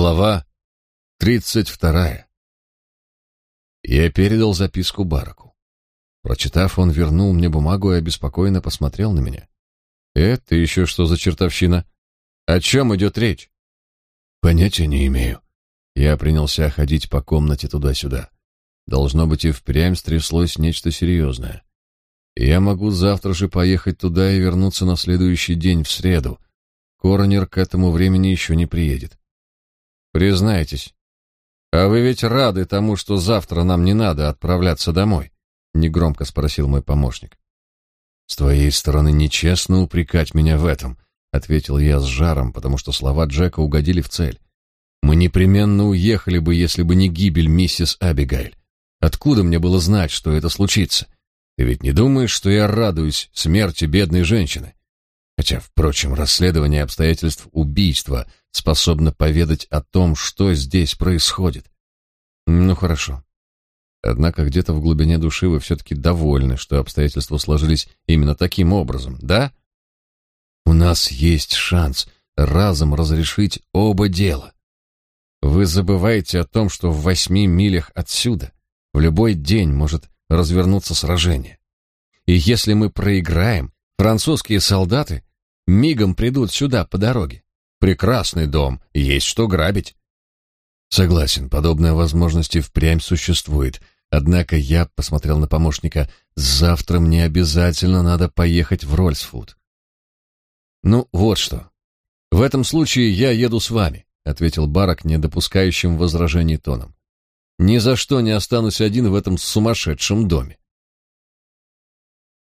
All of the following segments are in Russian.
Глава тридцать вторая. Я передал записку Бараку. Прочитав, он вернул мне бумагу и обеспокоенно посмотрел на меня. «Это еще что за чертовщина? О чем идет речь?» «Понятия не имею». Я принялся ходить по комнате туда-сюда. Должно быть, и впрямь стряслось нечто серьезное. Я могу завтра же поехать туда и вернуться на следующий день, в среду. Коронер к этому времени еще не приедет. Признайтесь, а вы ведь рады тому, что завтра нам не надо отправляться домой? негромко спросил мой помощник. С твоей стороны нечестно упрекать меня в этом, ответил я с жаром, потому что слова Джека угодили в цель. Мы непременно уехали бы, если бы не гибель миссис Абигейль. Откуда мне было знать, что это случится? Ты ведь не думаешь, что я радуюсь смерти бедной женщины? Хотя, впрочем, расследование обстоятельств убийства способно поведать о том, что здесь происходит. Ну хорошо. Однако где-то в глубине души вы все-таки довольны, что обстоятельства сложились именно таким образом, да? У нас есть шанс разом разрешить оба дела. Вы забываете о том, что в восьми милях отсюда в любой день может развернуться сражение. И если мы проиграем, французские солдаты мигом придут сюда по дороге. Прекрасный дом, есть что грабить. Согласен, подобная возможность и впрямь существует. Однако я посмотрел на помощника. Завтра мне обязательно надо поехать в Рольсфуд. Ну, вот что. В этом случае я еду с вами, ответил Барак, не допускающим возражений тоном. Ни за что не останусь один в этом сумасшедшем доме.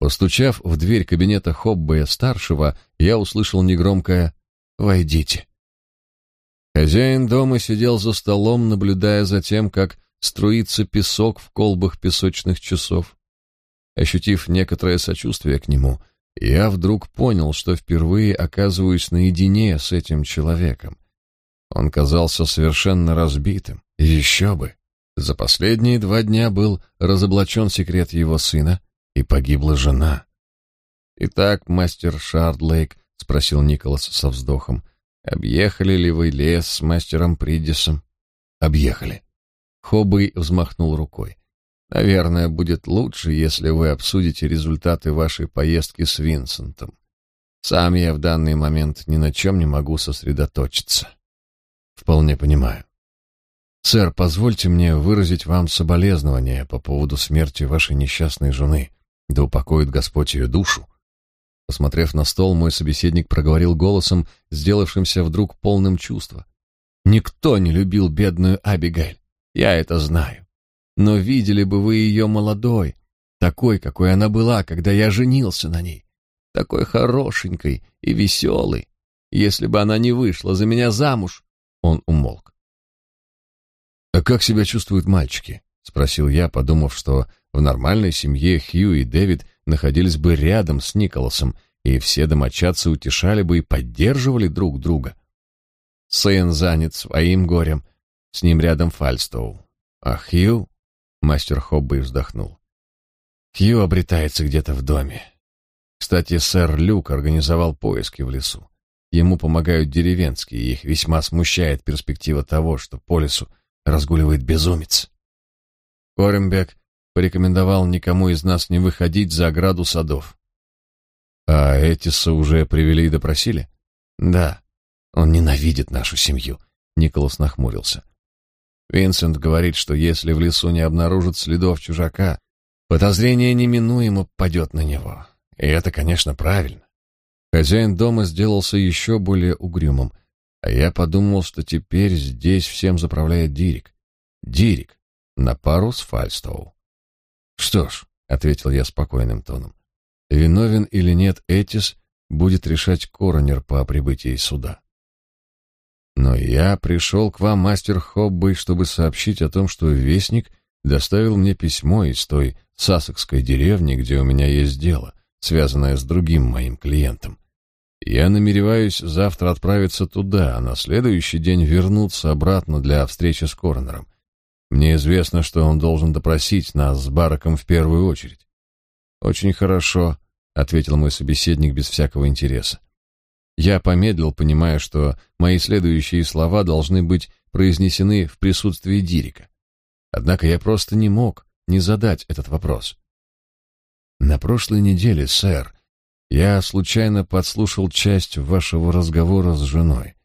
Постучав в дверь кабинета Хоббея-старшего, я услышал негромкое «Войдите». Хозяин дома сидел за столом, наблюдая за тем, как струится песок в колбах песочных часов. Ощутив некоторое сочувствие к нему, я вдруг понял, что впервые оказываюсь наедине с этим человеком. Он казался совершенно разбитым. Еще бы! За последние два дня был разоблачен секрет его сына, и погибла жена. Итак, мастер Шардлейк спросил Николас со вздохом. Объехали ли вы лес с мастером Придисом? Объехали. Хоббей взмахнул рукой. Наверное, будет лучше, если вы обсудите результаты вашей поездки с Винсентом. Сам я в данный момент ни на чем не могу сосредоточиться. Вполне понимаю. Сэр, позвольте мне выразить вам соболезнования по поводу смерти вашей несчастной жены. Да упокоит Господь ее душу. Посмотрев на стол, мой собеседник проговорил голосом, сделавшимся вдруг полным чувства. Никто не любил бедную Абигайль. Я это знаю. Но видели бы вы ее молодой, такой, какой она была, когда я женился на ней. Такой хорошенькой и веселой. Если бы она не вышла за меня замуж, он умолк. А как себя чувствуют мальчики? спросил я, подумав, что в нормальной семье Хью и Дэвид находились бы рядом с Николасом, и все домочадцы утешали бы и поддерживали друг друга. Сын занят своим горем, с ним рядом Фальстоу. А Хью... Мастер Хобби вздохнул. Хью обретается где-то в доме. Кстати, сэр Люк организовал поиски в лесу. Ему помогают деревенские, и их весьма смущает перспектива того, что по лесу разгуливает безумец. Корембек порекомендовал никому из нас не выходить за ограду садов. А Этиса уже привели и допросили? Да. Он ненавидит нашу семью. Николас нахмурился. Винсент говорит, что если в лесу не обнаружат следов чужака, подозрение неминуемо падет на него. И это, конечно, правильно. Хозяин дома сделался еще более угрюмым, а я подумал, что теперь здесь всем заправляет Дирик. Дирик на пару с Фальстоу. Что ж, ответил я спокойным тоном. Виновен или нет Этис, будет решать коронер по прибытии суда. Но я пришел к вам, мастер Хоббей, чтобы сообщить о том, что вестник доставил мне письмо из той сассекской деревни, где у меня есть дело, связанное с другим моим клиентом. Я намереваюсь завтра отправиться туда, а на следующий день вернуться обратно для встречи с коронером. Мне известно, что он должен допросить нас с Бараком в первую очередь. Очень хорошо, ответил мой собеседник без всякого интереса. Я помедлил, понимая, что мои следующие слова должны быть произнесены в присутствии Дирика. Однако я просто не мог не задать этот вопрос. На прошлой неделе, сэр, я случайно подслушал часть вашего разговора с женой.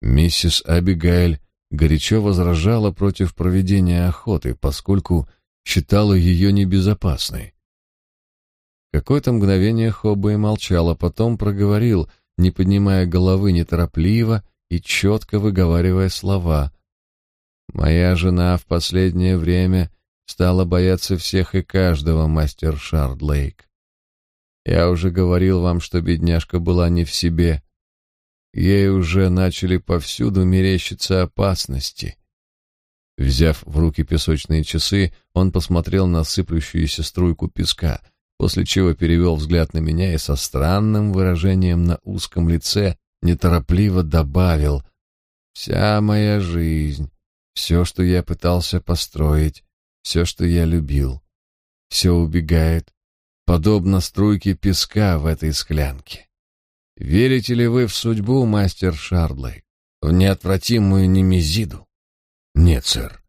Миссис Абигайль горячо возражала против проведения охоты, поскольку считала ее небезопасной. Какое-то мгновение Хоббей молчал, а потом проговорил, не поднимая головы неторопливо и четко выговаривая слова. «Моя жена в последнее время стала бояться всех и каждого, мастер Шардлейк. Я уже говорил вам, что бедняжка была не в себе. Ей уже начали повсюду мерещиться опасности». Взяв в руки песочные часы, он посмотрел на сыплющуюся струйку песка — после чего перевел взгляд на меня и со странным выражением на узком лице неторопливо добавил «Вся моя жизнь, все, что я пытался построить, все, что я любил, все убегает, подобно струйке песка в этой склянке. Верите ли вы в судьбу, мастер Шардлей, в неотвратимую немезиду? Нет, сэр.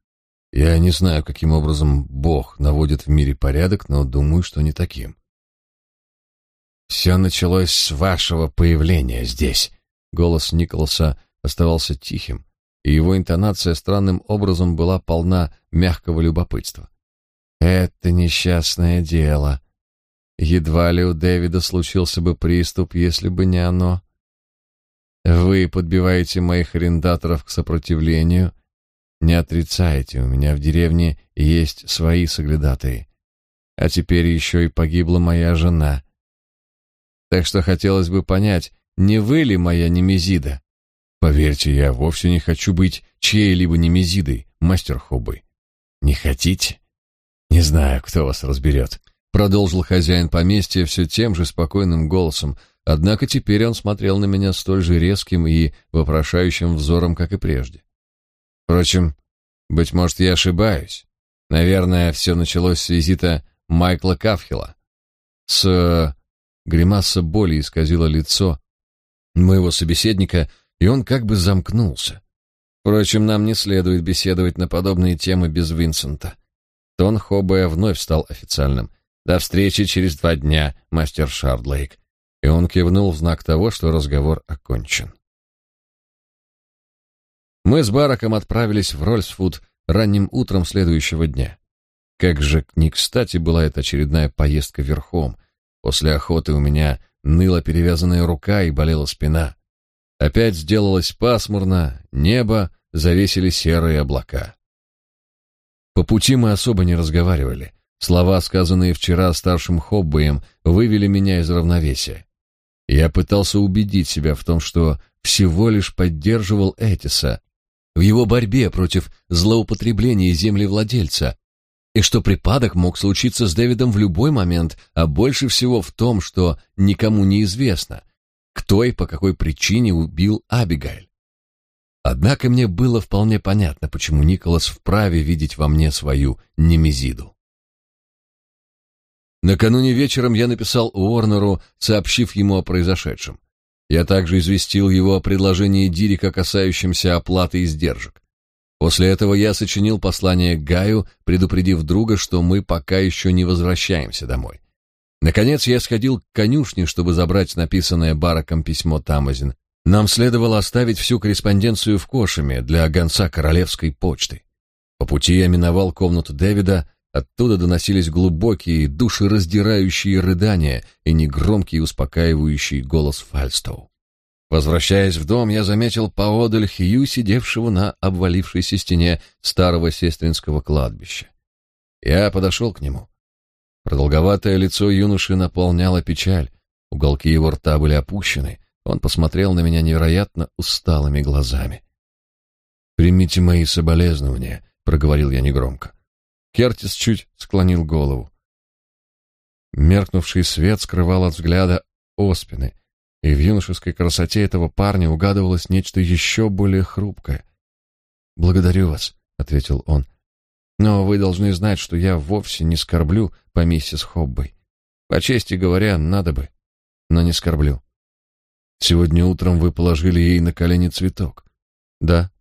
Я не знаю, каким образом Бог наводит в мире порядок, но думаю, что не таким. Все началось с вашего появления здесь. Голос Николаса оставался тихим, и его интонация странным образом была полна мягкого любопытства. Это несчастное дело. Едва ли у Дэвида случился бы приступ, если бы не оно. Вы подбиваете моих арендаторов к сопротивлению, не отрицайте, у меня в деревне есть свои соглядатые. А теперь еще и погибла моя жена. Так что хотелось бы понять, не вы ли моя немезида? Поверьте, я вовсе не хочу быть чьей-либо немезидой, мастер Хоббы. Не хотите? Не знаю, кто вас разберет. Продолжил хозяин поместья все тем же спокойным голосом, однако теперь он смотрел на меня столь же резким и вопрошающим взором, как и прежде. Впрочем, быть может, я ошибаюсь. Наверное, все началось с визита Майкла Кафхила. С... Гримаса боли исказила лицо моего собеседника, и он как бы замкнулся. Впрочем, нам не следует беседовать на подобные темы без Винсента. Тон Хоббея вновь стал официальным. «До встречи через два дня, мастер Шардлейк». И он кивнул в знак того, что разговор окончен. Мы с Бараком отправились в Рольсфуд ранним утром следующего дня. Как же не кстати была эта очередная поездка верхом. После охоты у меня ныла перевязанная рука и болела спина. Опять сделалось пасмурно, небо завесили серые облака. По пути мы особо не разговаривали. Слова, сказанные вчера старшим Хоббеем, вывели меня из равновесия. Я пытался убедить себя в том, что всего лишь поддерживал Этиса, в его борьбе против злоупотребления землевладельца, и что припадок мог случиться с Дэвидом в любой момент, а больше всего в том, что никому не известно, кто и по какой причине убил Абигайль. Однако мне было вполне понятно, почему Николас вправе видеть во мне свою немезиду. Накануне вечером я написал Уорнеру, сообщив ему о произошедшем. Я также известил его о предложении Дирика, касающемся оплаты издержек. После этого я сочинил послание Гаю, предупредив друга, что мы пока еще не возвращаемся домой. Наконец я сходил к конюшне, чтобы забрать написанное Бараком письмо Тамазин. Нам следовало оставить всю корреспонденцию в Кошеме для гонца королевской почты. По пути я миновал комнату Дэвида, Оттуда доносились глубокие, душераздирающие рыдания и негромкий успокаивающий голос Фальстоу. Возвращаясь в дом, я заметил поодаль Хью, сидевшего на обвалившейся стене старого сестринского кладбища. Я подошел к нему. Продолговатое лицо юноши наполняло печаль, уголки его рта были опущены, он посмотрел на меня невероятно усталыми глазами. «Примите мои соболезнования», — проговорил я негромко. Кертис чуть склонил голову. Меркнувший свет скрывал от взгляда оспины, и в юношеской красоте этого парня угадывалось нечто еще более хрупкое. «Благодарю вас», — ответил он. «Но вы должны знать, что я вовсе не скорблю по миссис Хоббой. По чести говоря, надо бы, но не скорблю». Сегодня утром вы положили ей на колени цветок. Да,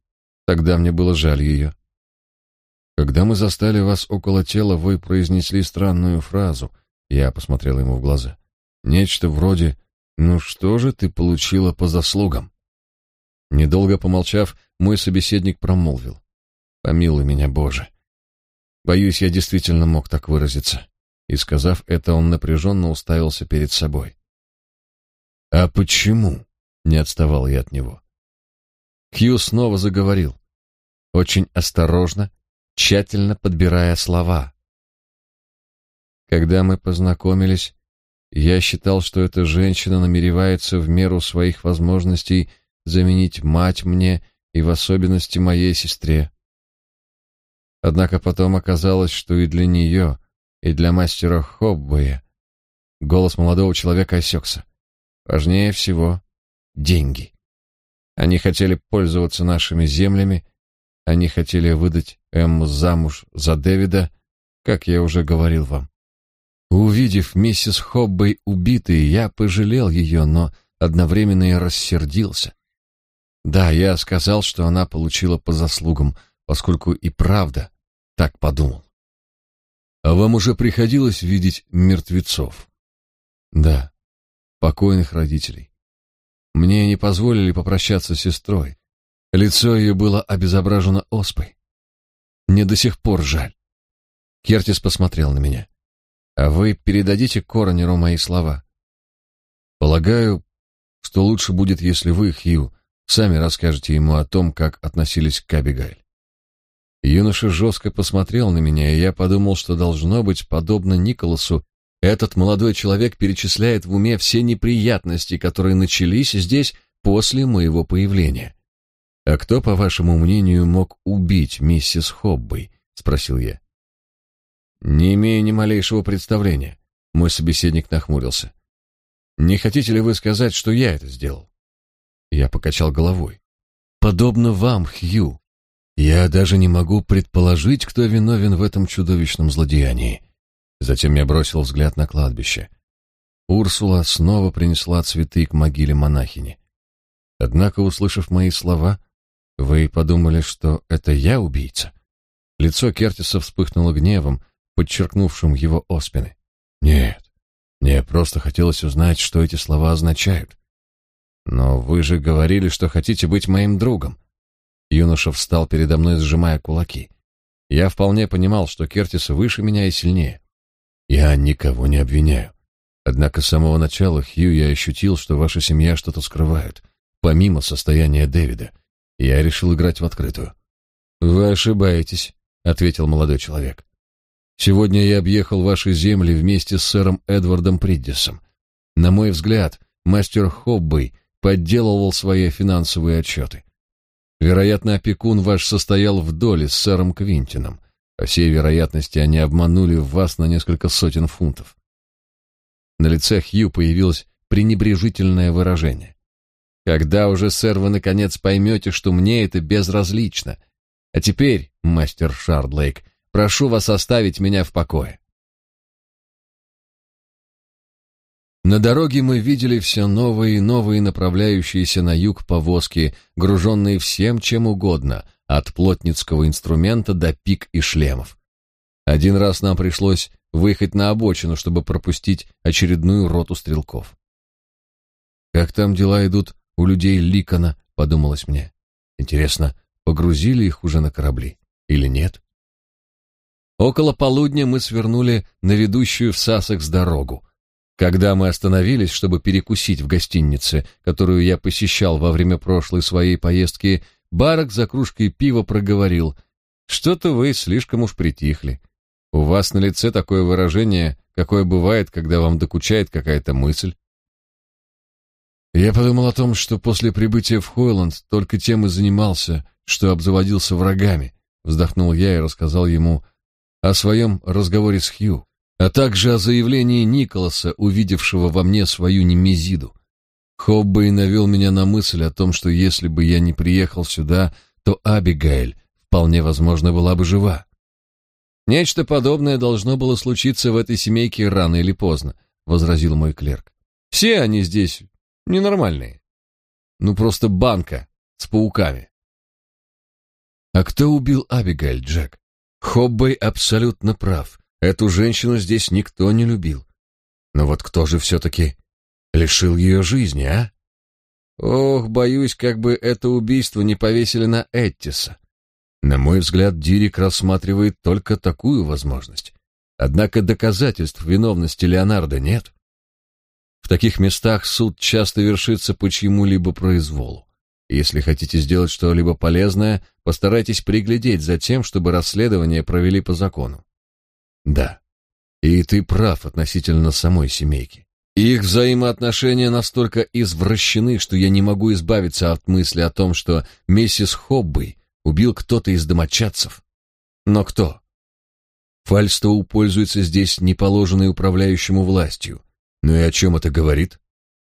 тогда мне было жаль ее. Когда мы застали вас около тела, вы произнесли странную фразу. Я посмотрел ему в глаза. Нечто вроде «Ну что же ты получила по заслугам?» Недолго помолчав, мой собеседник промолвил. «Помилуй меня, Боже. Боюсь, я действительно мог так выразиться». И, сказав это, он напряженно уставился перед собой. «А почему?» — не отставал я от него. Хью снова заговорил, очень осторожно, тщательно подбирая слова. Когда мы познакомились, я считал, что эта женщина намеревается в меру своих возможностей заменить мать мне и в особенности моей сестре. Однако потом оказалось, что и для нее, и для мастера Хоббоя голос молодого человека осекся. Важнее всего — деньги. Они хотели пользоваться нашими землями, они хотели выдать Эмму замуж за Дэвида, как я уже говорил вам. Увидев миссис Хоббей убитой, я пожалел ее, но одновременно и рассердился. Да, я сказал, что она получила по заслугам, поскольку и правда так подумал. А вам уже приходилось видеть мертвецов? Да покойных родителей. Мне не позволили попрощаться с сестрой. Лицо ее было обезображено оспой. Мне до сих пор жаль. Кертис посмотрел на меня. А вы передадите Коронеру мои слова? Полагаю, что лучше будет, если вы, Хью, сами расскажете ему о том, как относились к Абигайль. Юноша жестко посмотрел на меня, и я подумал, что должно быть подобно Николасу, этот молодой человек перечисляет в уме все неприятности, которые начались здесь после моего появления. А кто, по вашему мнению, мог убить миссис Хоббей? спросил я. Не имею ни малейшего представления. Мой собеседник нахмурился. Не хотите ли вы сказать, что я это сделал? Я покачал головой. Подобно вам, Хью, я даже не могу предположить, кто виновен в этом чудовищном злодеянии. Затем я бросил взгляд на кладбище. Урсула снова принесла цветы к могиле монахини. Однако, услышав мои слова, вы подумали, что это я убийца? Лицо Кертиса вспыхнуло гневом, подчеркнувшим его оспины. Нет, мне просто хотелось узнать, что эти слова означают. Но вы же говорили, что хотите быть моим другом. Юноша встал передо мной, сжимая кулаки. Я вполне понимал, что Кертис выше меня и сильнее. Я никого не обвиняю. Однако с самого начала, Хью, я ощутил, что ваша семья что-то скрывает, помимо состояния Дэвида. Я решил играть в открытую. Вы ошибаетесь, ответил молодой человек. Сегодня я объехал ваши земли вместе с сэром Эдвардом Приддисом. На мой взгляд, мастер Хоббей подделывал свои финансовые отчеты. Вероятно, опекун ваш состоял в доле с сэром Квинтином. По всей вероятности, они обманули вас на несколько сотен фунтов. На лице Хью появилось пренебрежительное выражение. Когда уже, сэр, вы наконец поймете, что мне это безразлично. А теперь, мастер Шардлейк, прошу вас оставить меня в покое. На дороге мы видели все новые и новые направляющиеся на юг повозки, груженные всем чем угодно, от плотницкого инструмента до пик и шлемов. Один раз нам пришлось выехать на обочину, чтобы пропустить очередную роту стрелков. Как там дела идут у людей Ликона, подумалось мне. Интересно, погрузили их уже на корабли или нет? Около полудня мы свернули на ведущую в Сассекс дорогу. Когда мы остановились, чтобы перекусить в гостинице, которую я посещал во время прошлой своей поездки, Барак за кружкой пива проговорил. «Что-то вы слишком уж притихли. У вас на лице такое выражение, какое бывает, когда вам докучает какая-то мысль». Я подумал о том, что после прибытия в Хойланд только тем и занимался, что обзаводился врагами. Вздохнул я и рассказал ему о своем разговоре с Хью, а также о заявлении Николаса, увидевшего во мне свою немезиду. Хоббей навел меня на мысль о том, что если бы я не приехал сюда, то Абигейль вполне возможно была бы жива. Нечто подобное должно было случиться в этой семейке рано или поздно, возразил мой клерк. Все они здесь ненормальные. ну просто банка с пауками. А кто убил Абигайль, Джек? Хоббей абсолютно прав. Эту женщину здесь никто не любил. Но вот кто же все-таки лишил ее жизни, а? Ох, боюсь, как бы это убийство не повесили на Эттиса. На мой взгляд, Дирик рассматривает только такую возможность. Однако доказательств виновности Леонардо нет. В таких местах суд часто вершится по чьему-либо произволу. Если хотите сделать что-либо полезное, постарайтесь приглядеть за тем, чтобы расследование провели по закону. Да, и ты прав относительно самой семейки. Их взаимоотношения настолько извращены, что я не могу избавиться от мысли о том, что миссис Хобби убил кто-то из домочадцев. Но кто? Фальстоу пользуется здесь неположенной управляющему властью. Ну и о чем это говорит?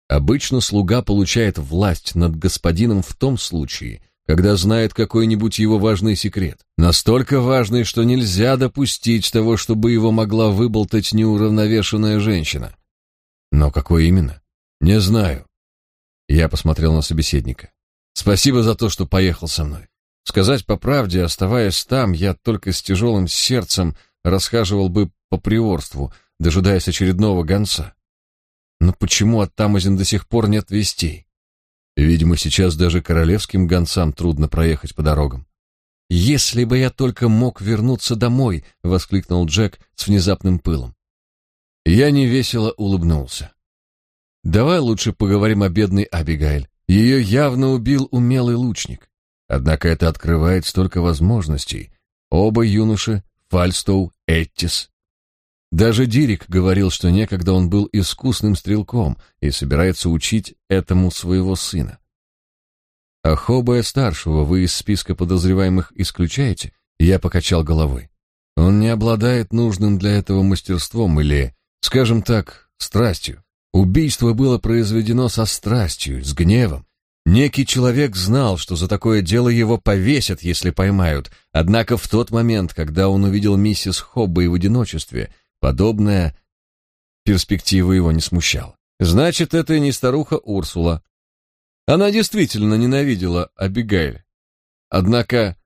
Обычно слуга получает власть над господином в том случае, когда знает какой-нибудь его важный секрет. Настолько важный, что нельзя допустить того, чтобы его могла выболтать неуравновешенная женщина. Но какой именно? Не знаю. Я посмотрел на собеседника. Спасибо за то, что поехал со мной. Сказать по правде, оставаясь там, я только с тяжелым сердцем расхаживал бы по приорству, дожидаясь очередного гонца. Но почему от Тамазин до сих пор нет вестей? Видимо, сейчас даже королевским гонцам трудно проехать по дорогам. «Если бы я только мог вернуться домой!» — воскликнул Джек с внезапным пылом. Я невесело улыбнулся. «Давай лучше поговорим о бедной Абигайль. Ее явно убил умелый лучник. Однако это открывает столько возможностей. Оба юноши, Фальстоу, Эттис, даже Дирик говорил, что некогда он был искусным стрелком и собирается учить этому своего сына. А Хобая старшего вы из списка подозреваемых исключаете? Я покачал головой. Он не обладает нужным для этого мастерством или, скажем так, страстью. Убийство было произведено со страстью, с гневом. Некий человек знал, что за такое дело его повесят, если поймают. Однако в тот момент, когда он увидел миссис Хоббей в одиночестве, Подобная перспектива его не смущала. Значит, это не старуха Урсула. Она действительно ненавидела Абигайль. Однако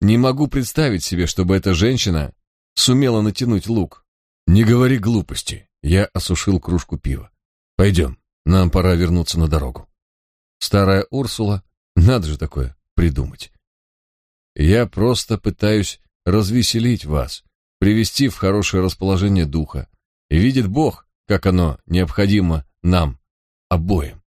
не могу представить себе, чтобы эта женщина сумела натянуть лук. Не говори глупости. Я осушил кружку пива. Пойдем, нам пора вернуться на дорогу. Старая Урсула, надо же такое придумать. Я просто пытаюсь развеселить вас, привести в хорошее расположение духа. И видит Бог, как оно необходимо нам обоим.